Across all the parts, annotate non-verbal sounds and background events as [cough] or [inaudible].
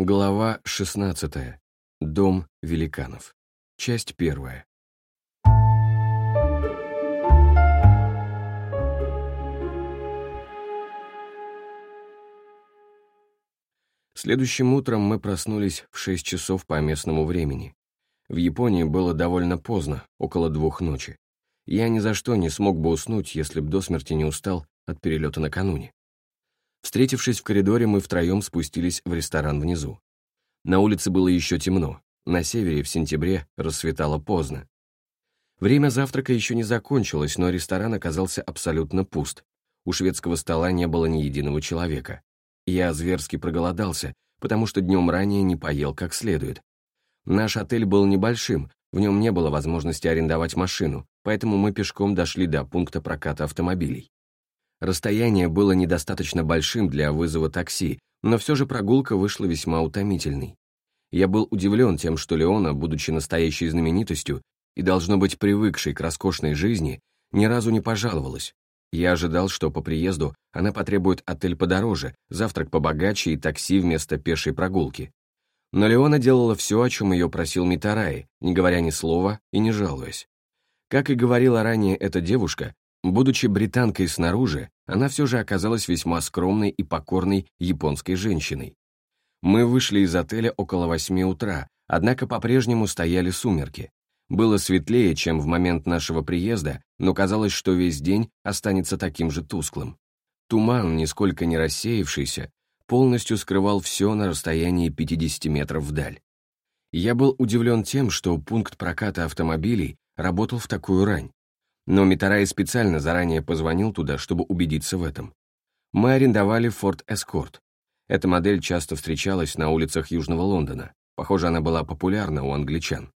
Глава 16. Дом великанов. Часть первая. Следующим утром мы проснулись в 6 часов по местному времени. В Японии было довольно поздно, около двух ночи. Я ни за что не смог бы уснуть, если б до смерти не устал от перелета накануне. Встретившись в коридоре, мы втроем спустились в ресторан внизу. На улице было еще темно, на севере в сентябре рассветало поздно. Время завтрака еще не закончилось, но ресторан оказался абсолютно пуст. У шведского стола не было ни единого человека. Я зверски проголодался, потому что днем ранее не поел как следует. Наш отель был небольшим, в нем не было возможности арендовать машину, поэтому мы пешком дошли до пункта проката автомобилей. Расстояние было недостаточно большим для вызова такси, но все же прогулка вышла весьма утомительной. Я был удивлен тем, что Леона, будучи настоящей знаменитостью и, должно быть, привыкшей к роскошной жизни, ни разу не пожаловалась. Я ожидал, что по приезду она потребует отель подороже, завтрак побогаче и такси вместо пешей прогулки. Но Леона делала все, о чем ее просил Митараи, не говоря ни слова и не жалуясь. Как и говорила ранее эта девушка, Будучи британкой снаружи, она все же оказалась весьма скромной и покорной японской женщиной. Мы вышли из отеля около восьми утра, однако по-прежнему стояли сумерки. Было светлее, чем в момент нашего приезда, но казалось, что весь день останется таким же тусклым. Туман, нисколько не рассеявшийся, полностью скрывал все на расстоянии 50 метров вдаль. Я был удивлен тем, что пункт проката автомобилей работал в такую рань. Но Митарай специально заранее позвонил туда, чтобы убедиться в этом. Мы арендовали Ford Escort. Эта модель часто встречалась на улицах Южного Лондона. Похоже, она была популярна у англичан.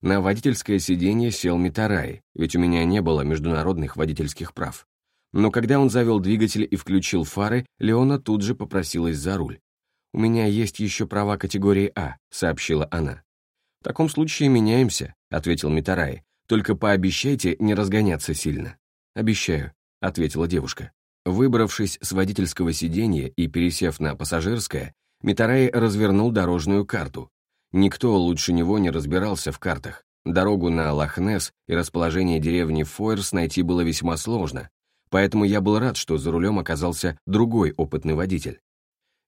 На водительское сиденье сел Митарай, ведь у меня не было международных водительских прав. Но когда он завел двигатель и включил фары, Леона тут же попросилась за руль. «У меня есть еще права категории А», — сообщила она. «В таком случае меняемся», — ответил Митарай, только пообещайте не разгоняться сильно». «Обещаю», — ответила девушка. Выбравшись с водительского сиденья и пересев на пассажирское, Митарай развернул дорожную карту. Никто лучше него не разбирался в картах. Дорогу на Лохнес и расположение деревни Фойерс найти было весьма сложно, поэтому я был рад, что за рулем оказался другой опытный водитель.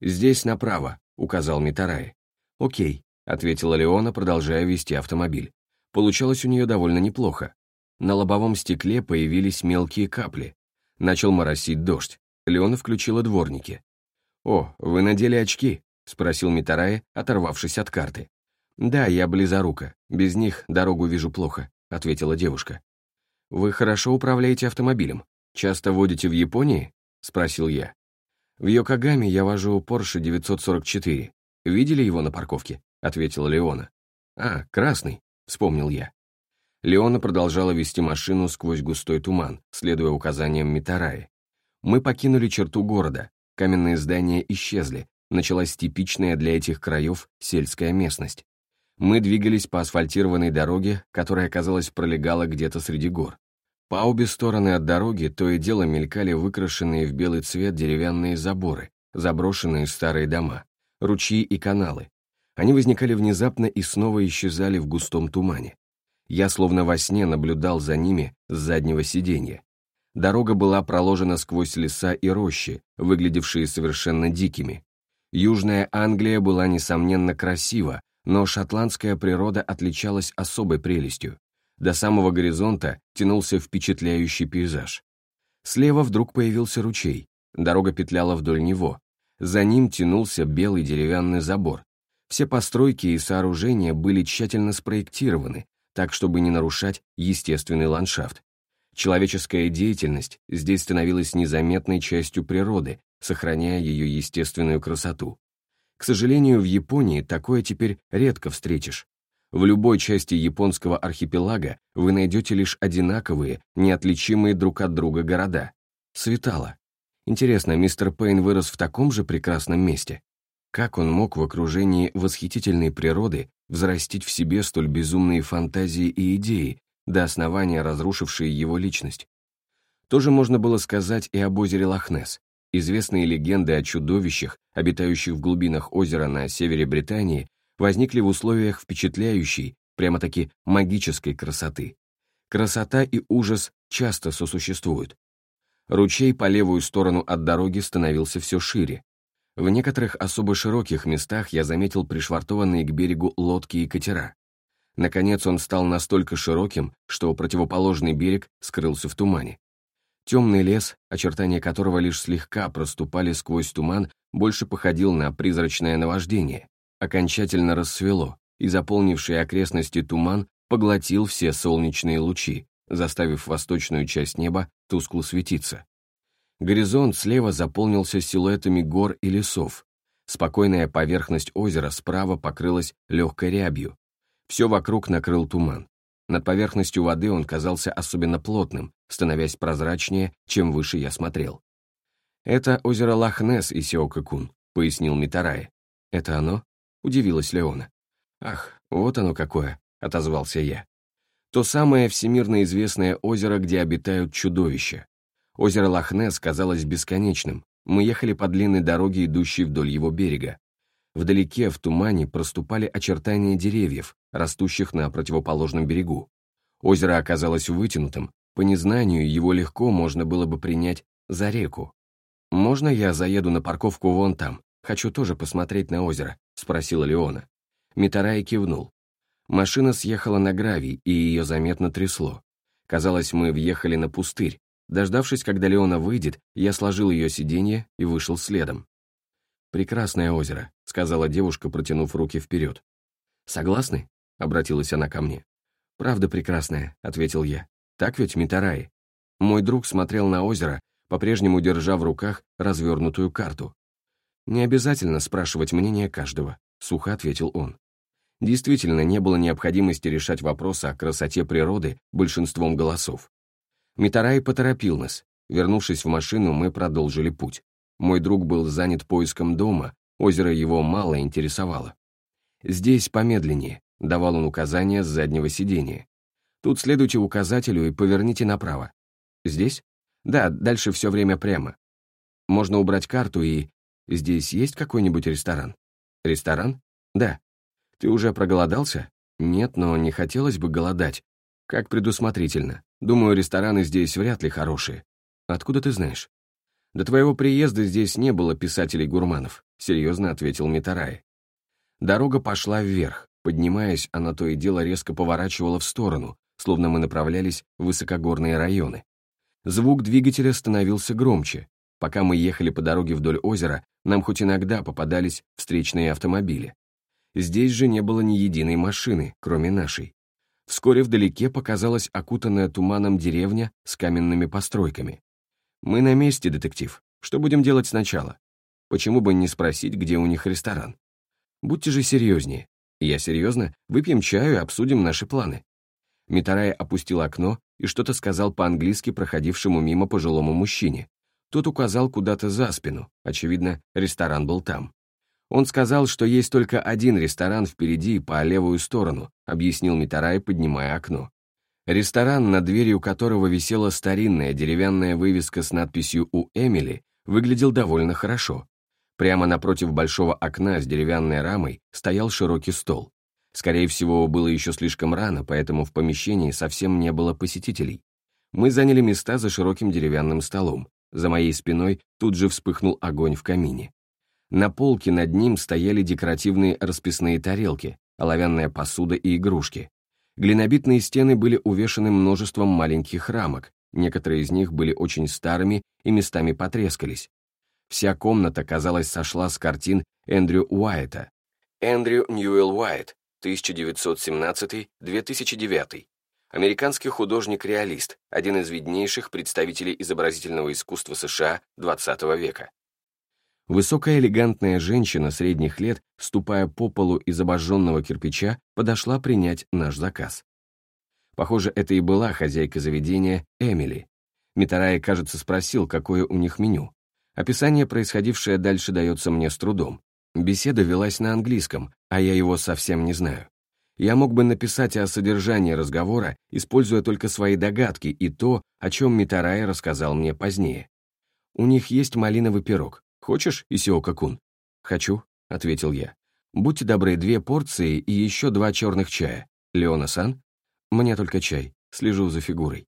«Здесь направо», — указал Митарай. «Окей», — ответила Леона, продолжая вести автомобиль. Получалось у нее довольно неплохо. На лобовом стекле появились мелкие капли. Начал моросить дождь. Леона включила дворники. «О, вы надели очки?» — спросил Митарая, оторвавшись от карты. «Да, я близорука. Без них дорогу вижу плохо», — ответила девушка. «Вы хорошо управляете автомобилем. Часто водите в Японии?» — спросил я. «В Йокогаме я вожу Porsche 944. Видели его на парковке?» — ответила Леона. «А, красный. — вспомнил я. Леона продолжала вести машину сквозь густой туман, следуя указаниям Митараи. Мы покинули черту города, каменные здания исчезли, началась типичная для этих краев сельская местность. Мы двигались по асфальтированной дороге, которая, казалось, пролегала где-то среди гор. По обе стороны от дороги то и дело мелькали выкрашенные в белый цвет деревянные заборы, заброшенные старые дома, ручьи и каналы, они возникали внезапно и снова исчезали в густом тумане. Я словно во сне наблюдал за ними с заднего сиденья. Дорога была проложена сквозь леса и рощи, выглядевшие совершенно дикими. Южная Англия была, несомненно, красива, но шотландская природа отличалась особой прелестью. До самого горизонта тянулся впечатляющий пейзаж. Слева вдруг появился ручей, дорога петляла вдоль него. За ним тянулся белый деревянный забор, все постройки и сооружения были тщательно спроектированы, так, чтобы не нарушать естественный ландшафт. Человеческая деятельность здесь становилась незаметной частью природы, сохраняя ее естественную красоту. К сожалению, в Японии такое теперь редко встретишь. В любой части японского архипелага вы найдете лишь одинаковые, неотличимые друг от друга города. Светало. Интересно, мистер Пейн вырос в таком же прекрасном месте? Как он мог в окружении восхитительной природы взрастить в себе столь безумные фантазии и идеи, до основания разрушившие его личность? Тоже можно было сказать и об озере Лохнес. известные легенды о чудовищах, обитающих в глубинах озера на севере Британии, возникли в условиях впечатляющей, прямо-таки магической красоты. Красота и ужас часто сосуществуют. Ручей по левую сторону от дороги становился все шире. В некоторых особо широких местах я заметил пришвартованные к берегу лодки и катера. Наконец он стал настолько широким, что противоположный берег скрылся в тумане. Темный лес, очертания которого лишь слегка проступали сквозь туман, больше походил на призрачное наваждение. Окончательно рассвело, и заполнивший окрестности туман поглотил все солнечные лучи, заставив восточную часть неба тускло светиться. Горизонт слева заполнился силуэтами гор и лесов. Спокойная поверхность озера справа покрылась легкой рябью. Все вокруг накрыл туман. Над поверхностью воды он казался особенно плотным, становясь прозрачнее, чем выше я смотрел. «Это озеро Лохнес, Исиока-кун», — пояснил Митарай. «Это оно?» — удивилась Леона. «Ах, вот оно какое», — отозвался я. То самое всемирно известное озеро, где обитают чудовища. Озеро Лохнес казалось бесконечным. Мы ехали по длинной дороге, идущей вдоль его берега. Вдалеке, в тумане, проступали очертания деревьев, растущих на противоположном берегу. Озеро оказалось вытянутым, по незнанию его легко можно было бы принять за реку. «Можно я заеду на парковку вон там? Хочу тоже посмотреть на озеро», — спросила Леона. Митарай кивнул. Машина съехала на гравий, и ее заметно трясло. Казалось, мы въехали на пустырь. Дождавшись, когда Леона выйдет, я сложил ее сиденье и вышел следом. «Прекрасное озеро», — сказала девушка, протянув руки вперед. «Согласны?» — обратилась она ко мне. «Правда прекрасное», — ответил я. «Так ведь, Митараи?» Мой друг смотрел на озеро, по-прежнему держа в руках развернутую карту. «Не обязательно спрашивать мнение каждого», — сухо ответил он. Действительно, не было необходимости решать вопросы о красоте природы большинством голосов. Митарай поторопил нас. Вернувшись в машину, мы продолжили путь. Мой друг был занят поиском дома, озеро его мало интересовало. «Здесь помедленнее», — давал он указания с заднего сидения. «Тут следуйте указателю и поверните направо». «Здесь?» «Да, дальше все время прямо. Можно убрать карту и...» «Здесь есть какой-нибудь ресторан?» «Ресторан?» «Да». Ты уже проголодался? Нет, но не хотелось бы голодать. Как предусмотрительно. Думаю, рестораны здесь вряд ли хорошие. Откуда ты знаешь? До твоего приезда здесь не было писателей-гурманов, серьезно ответил Митарай. Дорога пошла вверх. Поднимаясь, она то и дело резко поворачивала в сторону, словно мы направлялись в высокогорные районы. Звук двигателя становился громче. Пока мы ехали по дороге вдоль озера, нам хоть иногда попадались встречные автомобили. Здесь же не было ни единой машины, кроме нашей. Вскоре вдалеке показалась окутанная туманом деревня с каменными постройками. «Мы на месте, детектив. Что будем делать сначала? Почему бы не спросить, где у них ресторан? Будьте же серьезнее. Я серьезно? Выпьем чаю и обсудим наши планы». Митарай опустил окно и что-то сказал по-английски проходившему мимо пожилому мужчине. Тот указал куда-то за спину. Очевидно, ресторан был там. Он сказал, что есть только один ресторан впереди по левую сторону, объяснил Митарай, поднимая окно. Ресторан, над дверью которого висела старинная деревянная вывеска с надписью «У Эмили», выглядел довольно хорошо. Прямо напротив большого окна с деревянной рамой стоял широкий стол. Скорее всего, было еще слишком рано, поэтому в помещении совсем не было посетителей. Мы заняли места за широким деревянным столом. За моей спиной тут же вспыхнул огонь в камине. На полке над ним стояли декоративные расписные тарелки, оловянная посуда и игрушки. Глинобитные стены были увешаны множеством маленьких рамок, некоторые из них были очень старыми и местами потрескались. Вся комната, казалось, сошла с картин Эндрю Уайта. Эндрю Ньюэлл Уайт, 1917-2009. Американский художник-реалист, один из виднейших представителей изобразительного искусства США XX века. Высокая элегантная женщина средних лет, ступая по полу из обожженного кирпича, подошла принять наш заказ. Похоже, это и была хозяйка заведения Эмили. Митарай, кажется, спросил, какое у них меню. Описание, происходившее дальше, дается мне с трудом. Беседа велась на английском, а я его совсем не знаю. Я мог бы написать о содержании разговора, используя только свои догадки и то, о чем Митарай рассказал мне позднее. У них есть малиновый пирог. Хочешь, Исиока-кун?» «Хочу», — ответил я. «Будьте добры, две порции и еще два черных чая. Леона-сан?» «Мне только чай. Слежу за фигурой».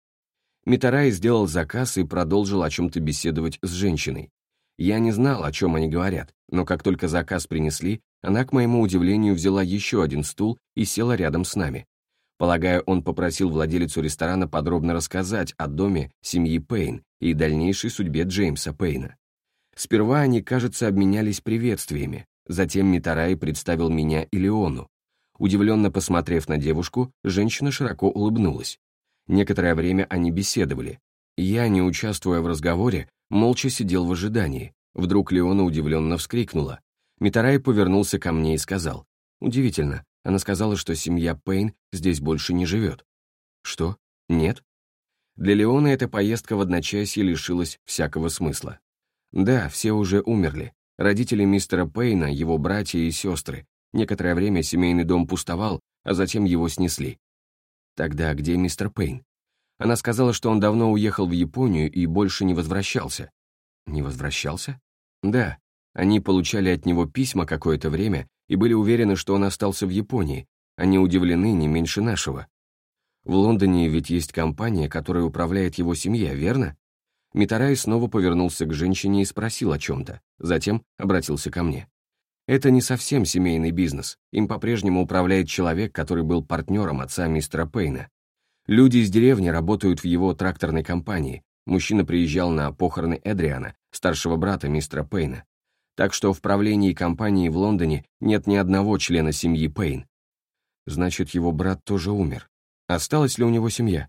Митарай сделал заказ и продолжил о чем-то беседовать с женщиной. Я не знал, о чем они говорят, но как только заказ принесли, она, к моему удивлению, взяла еще один стул и села рядом с нами. Полагаю, он попросил владелицу ресторана подробно рассказать о доме семьи Пейн и дальнейшей судьбе Джеймса Пейна. Сперва они, кажется, обменялись приветствиями, затем Митарай представил меня и Леону. Удивленно посмотрев на девушку, женщина широко улыбнулась. Некоторое время они беседовали. Я, не участвуя в разговоре, молча сидел в ожидании. Вдруг Леона удивленно вскрикнула. Митарай повернулся ко мне и сказал. «Удивительно, она сказала, что семья Пейн здесь больше не живет». «Что? Нет?» Для Леона эта поездка в одночасье лишилась всякого смысла. Да, все уже умерли. Родители мистера Пейна, его братья и сестры. Некоторое время семейный дом пустовал, а затем его снесли. Тогда где мистер Пейн? Она сказала, что он давно уехал в Японию и больше не возвращался. Не возвращался? Да. Они получали от него письма какое-то время и были уверены, что он остался в Японии. Они удивлены не меньше нашего. В Лондоне ведь есть компания, которая управляет его семья, верно? Митарай снова повернулся к женщине и спросил о чем-то, затем обратился ко мне. Это не совсем семейный бизнес, им по-прежнему управляет человек, который был партнером отца мистера Пейна. Люди из деревни работают в его тракторной компании, мужчина приезжал на похороны Эдриана, старшего брата мистера Пейна. Так что в правлении компании в Лондоне нет ни одного члена семьи Пейн. Значит, его брат тоже умер. Осталась ли у него семья?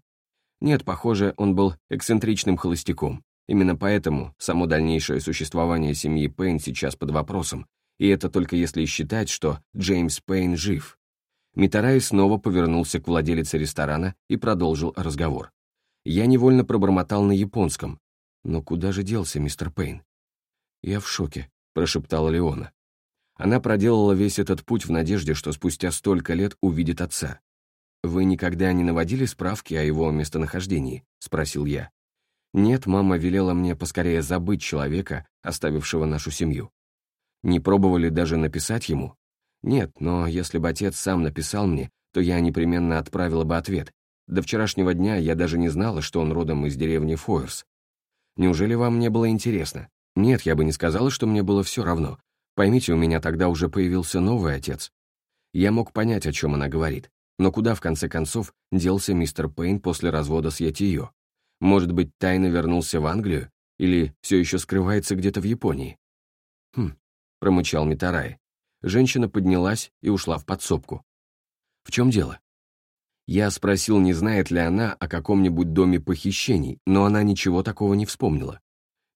Нет, похоже, он был эксцентричным холостяком. Именно поэтому само дальнейшее существование семьи Пейн сейчас под вопросом, и это только если считать, что Джеймс Пейн жив. Митарай снова повернулся к владелице ресторана и продолжил разговор. Я невольно пробормотал на японском. «Но куда же делся мистер Пейн?» «Я в шоке», — прошептала Леона. Она проделала весь этот путь в надежде, что спустя столько лет увидит отца. «Вы никогда не наводили справки о его местонахождении?» — спросил я. «Нет, мама велела мне поскорее забыть человека, оставившего нашу семью». «Не пробовали даже написать ему?» «Нет, но если бы отец сам написал мне, то я непременно отправила бы ответ. До вчерашнего дня я даже не знала, что он родом из деревни Фойерс. Неужели вам не было интересно? Нет, я бы не сказала, что мне было все равно. Поймите, у меня тогда уже появился новый отец. Я мог понять, о чем она говорит. Но куда, в конце концов, делся мистер Пейн после развода с Ятиё? Может быть, тайно вернулся в Англию? Или все еще скрывается где-то в Японии? «Хм», — промычал Митарай. Женщина поднялась и ушла в подсобку. «В чем дело?» Я спросил, не знает ли она о каком-нибудь доме похищений, но она ничего такого не вспомнила.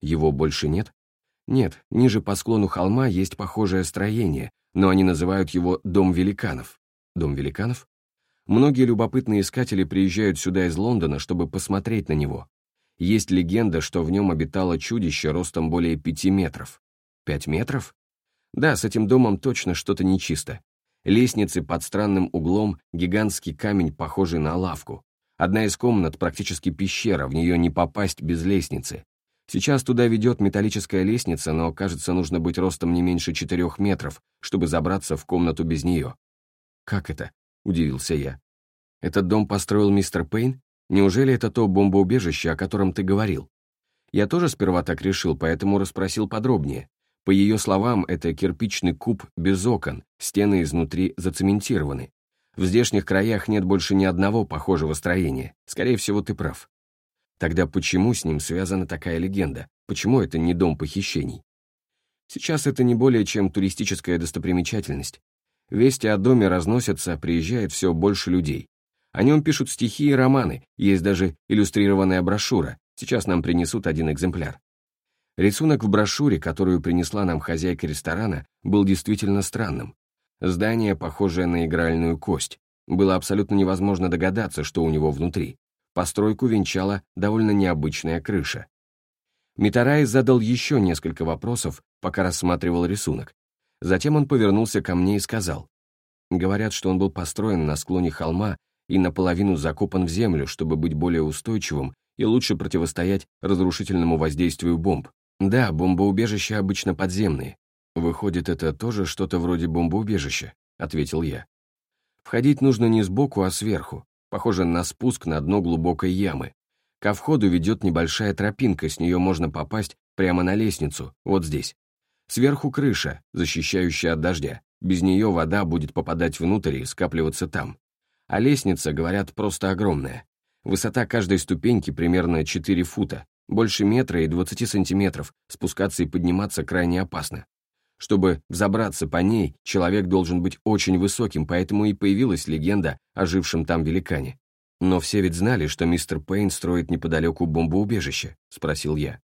Его больше нет? Нет, ниже по склону холма есть похожее строение, но они называют его «Дом великанов». Дом великанов? Многие любопытные искатели приезжают сюда из Лондона, чтобы посмотреть на него. Есть легенда, что в нем обитало чудище ростом более пяти метров. Пять метров? Да, с этим домом точно что-то нечисто. Лестницы под странным углом, гигантский камень, похожий на лавку. Одна из комнат практически пещера, в нее не попасть без лестницы. Сейчас туда ведет металлическая лестница, но, кажется, нужно быть ростом не меньше четырех метров, чтобы забраться в комнату без нее. Как это? — удивился я. «Этот дом построил мистер Пейн? Неужели это то бомбоубежище, о котором ты говорил?» Я тоже сперва так решил, поэтому расспросил подробнее. По ее словам, это кирпичный куб без окон, стены изнутри зацементированы. В здешних краях нет больше ни одного похожего строения. Скорее всего, ты прав. Тогда почему с ним связана такая легенда? Почему это не дом похищений? Сейчас это не более чем туристическая достопримечательность. Вести о доме разносятся, приезжает все больше людей. О нем пишут стихи и романы, есть даже иллюстрированная брошюра, сейчас нам принесут один экземпляр. Рисунок в брошюре, которую принесла нам хозяйка ресторана, был действительно странным. Здание, похожее на игральную кость. Было абсолютно невозможно догадаться, что у него внутри. Постройку венчала довольно необычная крыша. Митарай задал еще несколько вопросов, пока рассматривал рисунок. Затем он повернулся ко мне и сказал. Говорят, что он был построен на склоне холма и наполовину закопан в землю, чтобы быть более устойчивым и лучше противостоять разрушительному воздействию бомб. Да, бомбоубежища обычно подземные. Выходит, это тоже что-то вроде бомбоубежища, ответил я. Входить нужно не сбоку, а сверху, похоже на спуск на дно глубокой ямы. Ко входу ведет небольшая тропинка, с нее можно попасть прямо на лестницу, вот здесь. Сверху крыша, защищающая от дождя. Без нее вода будет попадать внутрь и скапливаться там. А лестница, говорят, просто огромная. Высота каждой ступеньки примерно 4 фута, больше метра и 20 сантиметров, спускаться и подниматься крайне опасно. Чтобы взобраться по ней, человек должен быть очень высоким, поэтому и появилась легенда о жившем там великане. «Но все ведь знали, что мистер Пейн строит неподалеку бомбоубежище?» — спросил я.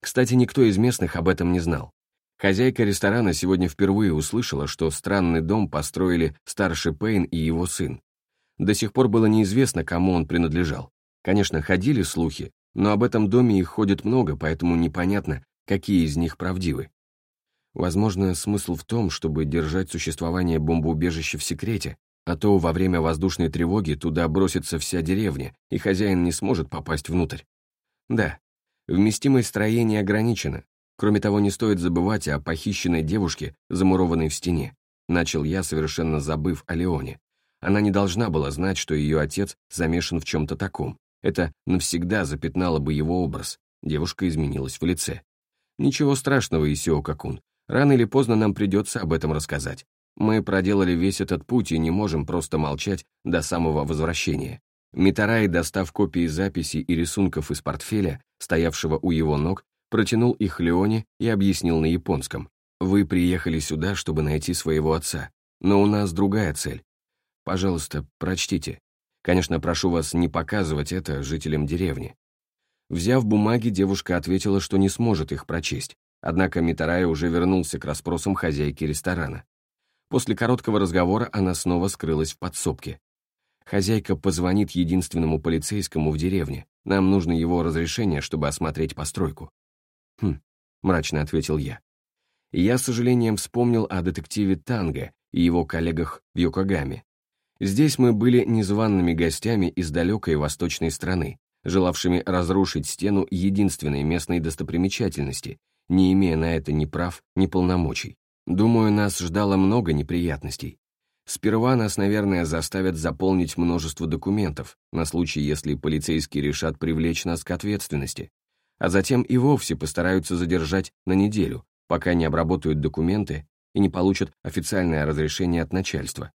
Кстати, никто из местных об этом не знал. Хозяйка ресторана сегодня впервые услышала, что странный дом построили старший Пейн и его сын. До сих пор было неизвестно, кому он принадлежал. Конечно, ходили слухи, но об этом доме их ходит много, поэтому непонятно, какие из них правдивы. Возможно, смысл в том, чтобы держать существование бомбоубежища в секрете, а то во время воздушной тревоги туда бросится вся деревня, и хозяин не сможет попасть внутрь. Да, вместимость строения ограничена. Кроме того, не стоит забывать о похищенной девушке, замурованной в стене. Начал я, совершенно забыв о Леоне. Она не должна была знать, что ее отец замешан в чем-то таком. Это навсегда запятнало бы его образ. Девушка изменилась в лице. Ничего страшного, Исио Какун. Рано или поздно нам придется об этом рассказать. Мы проделали весь этот путь и не можем просто молчать до самого возвращения. Митарай, достав копии записей и рисунков из портфеля, стоявшего у его ног, протянул их Леоне и объяснил на японском. «Вы приехали сюда, чтобы найти своего отца, но у нас другая цель. Пожалуйста, прочтите. Конечно, прошу вас не показывать это жителям деревни». Взяв бумаги, девушка ответила, что не сможет их прочесть, Однако Митарай уже вернулся к расспросам хозяйки ресторана. После короткого разговора она снова скрылась в подсобке. Хозяйка позвонит единственному полицейскому в деревне. Нам нужно его разрешение, чтобы осмотреть постройку. «Хм», — мрачно ответил я. Я с сожалением вспомнил о детективе Танго и его коллегах в Йокогаме. Здесь мы были незваными гостями из далекой восточной страны, желавшими разрушить стену единственной местной достопримечательности не имея на это ни прав, ни полномочий. Думаю, нас ждало много неприятностей. Сперва нас, наверное, заставят заполнить множество документов, на случай, если полицейские решат привлечь нас к ответственности. А затем и вовсе постараются задержать на неделю, пока не обработают документы и не получат официальное разрешение от начальства.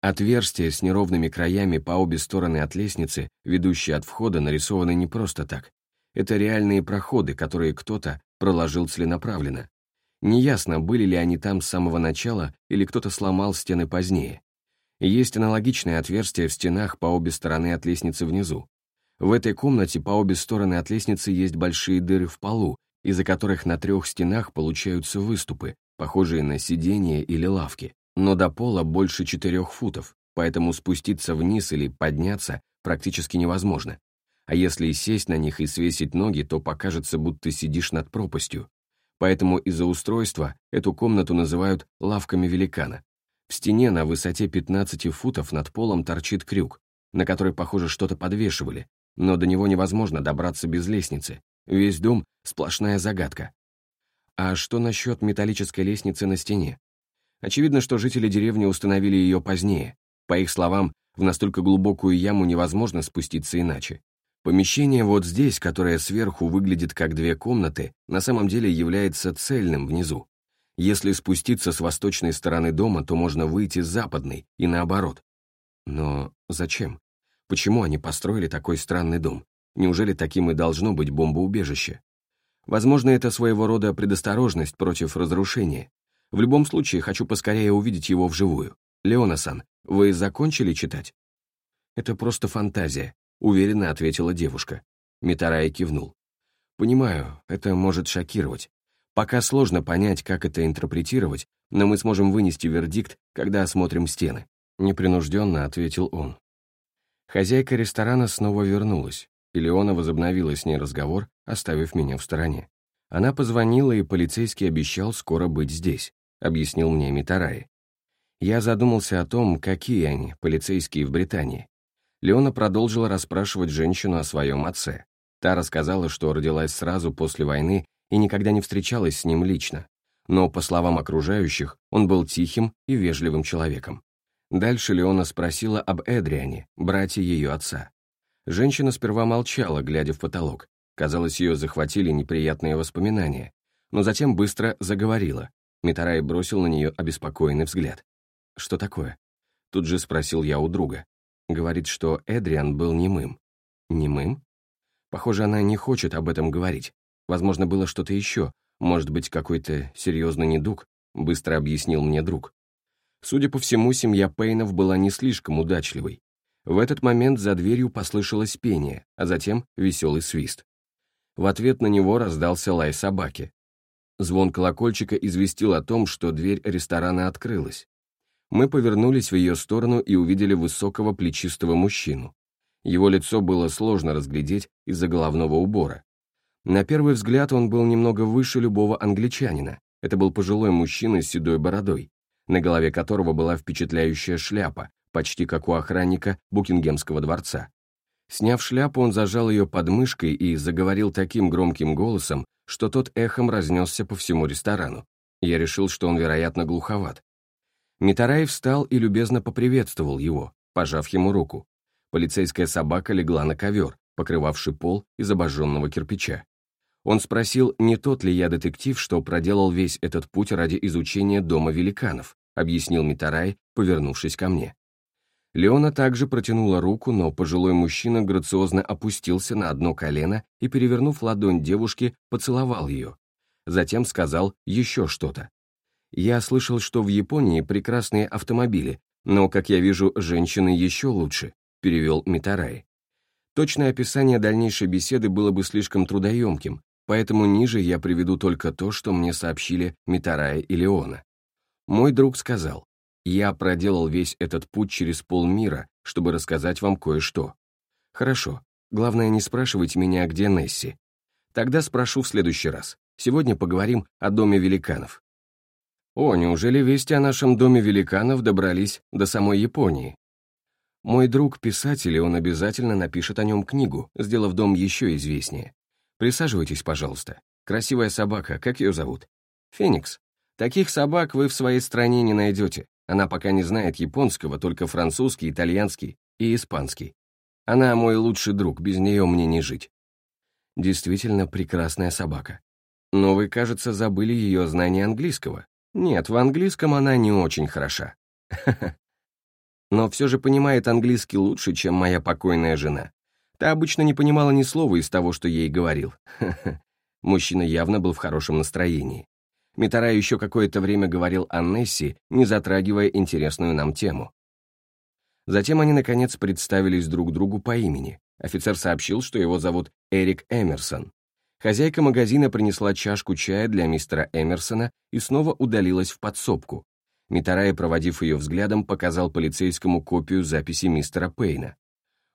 Отверстия с неровными краями по обе стороны от лестницы, ведущие от входа, нарисованы не просто так. Это реальные проходы, которые кто-то проложил целенаправленно. Неясно, были ли они там с самого начала или кто-то сломал стены позднее. Есть аналогичные отверстия в стенах по обе стороны от лестницы внизу. В этой комнате по обе стороны от лестницы есть большие дыры в полу, из-за которых на трех стенах получаются выступы, похожие на сиденья или лавки. Но до пола больше четырех футов, поэтому спуститься вниз или подняться практически невозможно а если и сесть на них и свесить ноги, то покажется, будто сидишь над пропастью. Поэтому из-за устройства эту комнату называют «лавками великана». В стене на высоте 15 футов над полом торчит крюк, на который, похоже, что-то подвешивали, но до него невозможно добраться без лестницы. Весь дом — сплошная загадка. А что насчет металлической лестницы на стене? Очевидно, что жители деревни установили ее позднее. По их словам, в настолько глубокую яму невозможно спуститься иначе. Помещение вот здесь, которое сверху выглядит как две комнаты, на самом деле является цельным внизу. Если спуститься с восточной стороны дома, то можно выйти с западной, и наоборот. Но зачем? Почему они построили такой странный дом? Неужели таким и должно быть бомбоубежище? Возможно, это своего рода предосторожность против разрушения. В любом случае, хочу поскорее увидеть его вживую. Леона-сан, вы закончили читать? Это просто фантазия, — уверенно ответила девушка. Митарай кивнул. «Понимаю, это может шокировать. Пока сложно понять, как это интерпретировать, но мы сможем вынести вердикт, когда осмотрим стены», — непринужденно ответил он. Хозяйка ресторана снова вернулась, и Леона возобновила с ней разговор, оставив меня в стороне. Она позвонила, и полицейский обещал скоро быть здесь, объяснил мне Митарай. Я задумался о том, какие они, полицейские в Британии, Леона продолжила расспрашивать женщину о своем отце. Та рассказала, что родилась сразу после войны и никогда не встречалась с ним лично, но, по словам окружающих, он был тихим и вежливым человеком. Дальше Леона спросила об Эдриане, брате ее отца. Женщина сперва молчала, глядя в потолок. Казалось, ее захватили неприятные воспоминания, но затем быстро заговорила. Митарай бросил на нее обеспокоенный взгляд. «Что такое?» Тут же спросил я у друга. Говорит, что Эдриан был немым. Немым? Похоже, она не хочет об этом говорить. Возможно, было что-то еще, может быть, какой-то серьезный недуг, быстро объяснил мне друг. Судя по всему, семья Пейнов была не слишком удачливой. В этот момент за дверью послышалось пение, а затем веселый свист. В ответ на него раздался лай собаки. Звон колокольчика известил о том, что дверь ресторана открылась. Мы повернулись в ее сторону и увидели высокого плечистого мужчину. Его лицо было сложно разглядеть из-за головного убора. На первый взгляд он был немного выше любого англичанина. Это был пожилой мужчина с седой бородой, на голове которого была впечатляющая шляпа, почти как у охранника Букингемского дворца. Сняв шляпу, он зажал ее под мышкой и заговорил таким громким голосом, что тот эхом разнесся по всему ресторану. Я решил, что он, вероятно, глуховат. Митарай встал и любезно поприветствовал его, пожав ему руку. Полицейская собака легла на ковер, покрывавший пол из обожженного кирпича. Он спросил, не тот ли я детектив, что проделал весь этот путь ради изучения дома великанов, объяснил Митарай, повернувшись ко мне. Леона также протянула руку, но пожилой мужчина грациозно опустился на одно колено и, перевернув ладонь девушки, поцеловал ее. Затем сказал еще что-то. «Я слышал, что в Японии прекрасные автомобили, но, как я вижу, женщины еще лучше», — перевел Митарай. Точное описание дальнейшей беседы было бы слишком трудоемким, поэтому ниже я приведу только то, что мне сообщили Митарай и Леона. Мой друг сказал, «Я проделал весь этот путь через полмира, чтобы рассказать вам кое-что. Хорошо, главное, не спрашивайте меня, где Несси. Тогда спрошу в следующий раз. Сегодня поговорим о Доме великанов». О, неужели вести о нашем Доме великанов добрались до самой Японии? Мой друг писатель, и он обязательно напишет о нем книгу, сделав дом еще известнее. Присаживайтесь, пожалуйста. Красивая собака, как ее зовут? Феникс. Таких собак вы в своей стране не найдете. Она пока не знает японского, только французский, итальянский и испанский. Она мой лучший друг, без нее мне не жить. Действительно прекрасная собака. Но вы, кажется, забыли ее знание английского. Нет, в английском она не очень хороша. [laughs] но все же понимает английский лучше, чем моя покойная жена. Та обычно не понимала ни слова из того, что ей говорил. [laughs] Мужчина явно был в хорошем настроении. Митара еще какое-то время говорил о Несси, не затрагивая интересную нам тему. Затем они, наконец, представились друг другу по имени. Офицер сообщил, что его зовут Эрик Эмерсон. Хозяйка магазина принесла чашку чая для мистера Эмерсона и снова удалилась в подсобку, Митарай, проводив ее взглядом, показал полицейскому копию записи мистера Пейна.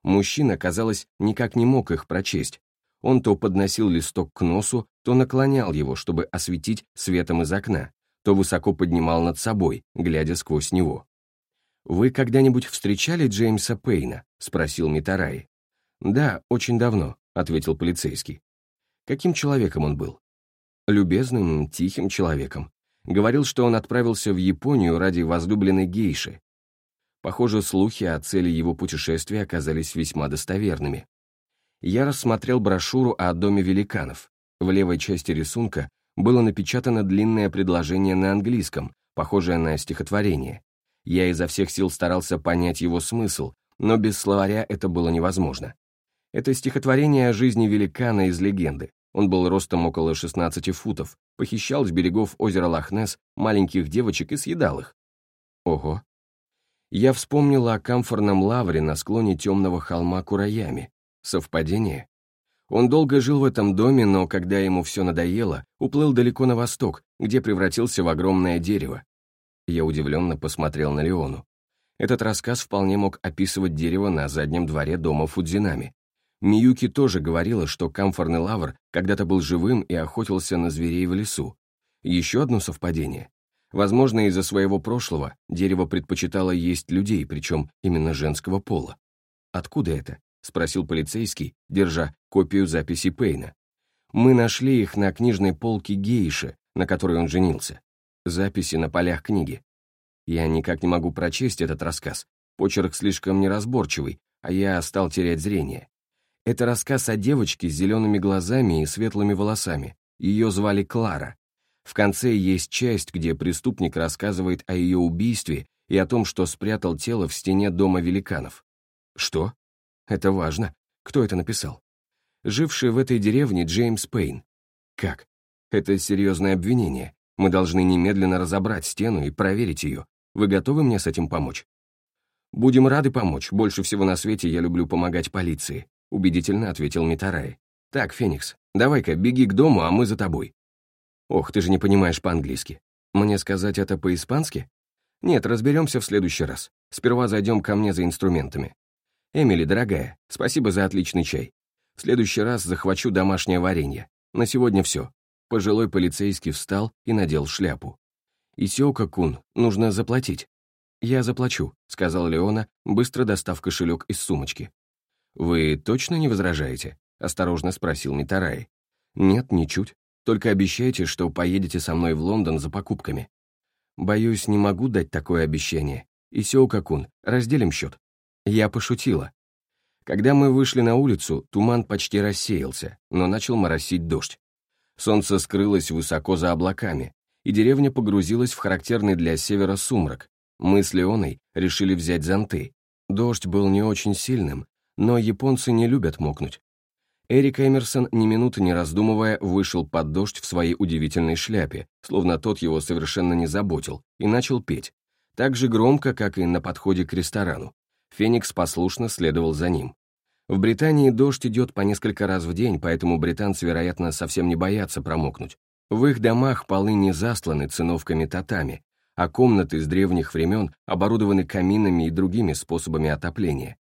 Мужчина, казалось, никак не мог их прочесть. Он то подносил листок к носу, то наклонял его, чтобы осветить светом из окна, то высоко поднимал над собой, глядя сквозь него. «Вы когда-нибудь встречали Джеймса Пейна?» — спросил Митарай. «Да, очень давно», — ответил полицейский. «Каким человеком он был?» «Любезным, тихим человеком. Говорил, что он отправился в Японию ради возлюбленной гейши. Похоже, слухи о цели его путешествия оказались весьма достоверными. Я рассмотрел брошюру о Доме великанов. В левой части рисунка было напечатано длинное предложение на английском, похожее на стихотворение. Я изо всех сил старался понять его смысл, но без словаря это было невозможно. Это стихотворение о жизни великана из легенды. Он был ростом около 16 футов, похищал с берегов озера Лохнес маленьких девочек и съедал их. Ого. Я вспомнил о камфорном лавре на склоне темного холма Кураями. Совпадение? Он долго жил в этом доме, но когда ему все надоело, уплыл далеко на восток, где превратился в огромное дерево. Я удивленно посмотрел на Леону. Этот рассказ вполне мог описывать дерево на заднем дворе дома Фудзинами. Миюки тоже говорила, что камфорный лавр когда-то был живым и охотился на зверей в лесу. Еще одно совпадение. Возможно, из-за своего прошлого дерево предпочитало есть людей, причем именно женского пола. «Откуда это?» — спросил полицейский, держа копию записи Пейна. Мы нашли их на книжной полке гейши, на которой он женился. Записи на полях книги. Я никак не могу прочесть этот рассказ. Почерк слишком неразборчивый, а я стал терять зрение. Это рассказ о девочке с зелеными глазами и светлыми волосами. Ее звали Клара. В конце есть часть, где преступник рассказывает о ее убийстве и о том, что спрятал тело в стене дома великанов. Что? Это важно. Кто это написал? Живший в этой деревне Джеймс Пейн. Как? Это серьезное обвинение. Мы должны немедленно разобрать стену и проверить ее. Вы готовы мне с этим помочь? Будем рады помочь. Больше всего на свете я люблю помогать полиции, убедительно ответил Митарай. Так, Феникс, давай-ка беги к дому, а мы за тобой. Ох, ты же не понимаешь по-английски. Мне сказать это по-испански? Нет, разберемся в следующий раз. Сперва зайдем ко мне за инструментами. Эмили, дорогая, спасибо за отличный чай. В следующий раз захвачу домашнее варенье. На сегодня все. Пожилой полицейский встал и надел шляпу. «Исиока-кун, нужно заплатить». «Я заплачу», — сказал Леона, быстро достав кошелек из сумочки. «Вы точно не возражаете?» — осторожно спросил Митарай. «Нет, ничуть. Только обещайте, что поедете со мной в Лондон за покупками». «Боюсь, не могу дать такое обещание. Исиока-кун, разделим счет». Я пошутила. Когда мы вышли на улицу, туман почти рассеялся, но начал моросить дождь. Солнце скрылось высоко за облаками, и деревня погрузилась в характерный для севера сумрак. Мы с Леоной решили взять зонты. Дождь был не очень сильным, но японцы не любят мокнуть. Эрик Эмерсон, ни минуты не раздумывая, вышел под дождь в своей удивительной шляпе, словно тот его совершенно не заботил, и начал петь. Так же громко, как и на подходе к ресторану. Феникс послушно следовал за ним. В Британии дождь идет по несколько раз в день, поэтому британцы, вероятно, совсем не боятся промокнуть. В их домах полы не засланы циновками татами, а комнаты с древних времен оборудованы каминами и другими способами отопления.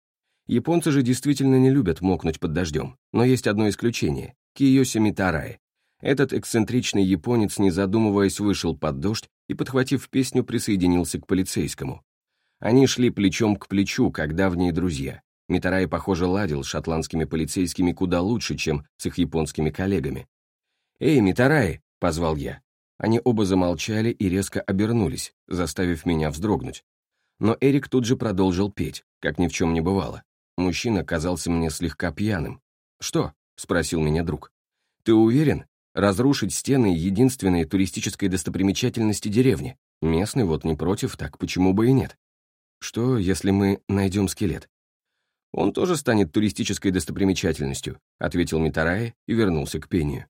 Японцы же действительно не любят мокнуть под дождем, но есть одно исключение – Киоси Митарай. Этот эксцентричный японец, не задумываясь, вышел под дождь и, подхватив песню, присоединился к полицейскому. Они шли плечом к плечу, как давние друзья. Митарай, похоже, ладил с шотландскими полицейскими куда лучше, чем с их японскими коллегами. «Эй, Митарай!» — позвал я. Они оба замолчали и резко обернулись, заставив меня вздрогнуть. Но Эрик тут же продолжил петь, как ни в чем не бывало. Мужчина казался мне слегка пьяным. «Что?» — спросил меня друг. «Ты уверен? Разрушить стены единственной туристической достопримечательности деревни? Местный вот не против, так почему бы и нет?» Что, если мы найдем скелет? Он тоже станет туристической достопримечательностью, ответил Митарай и вернулся к пению.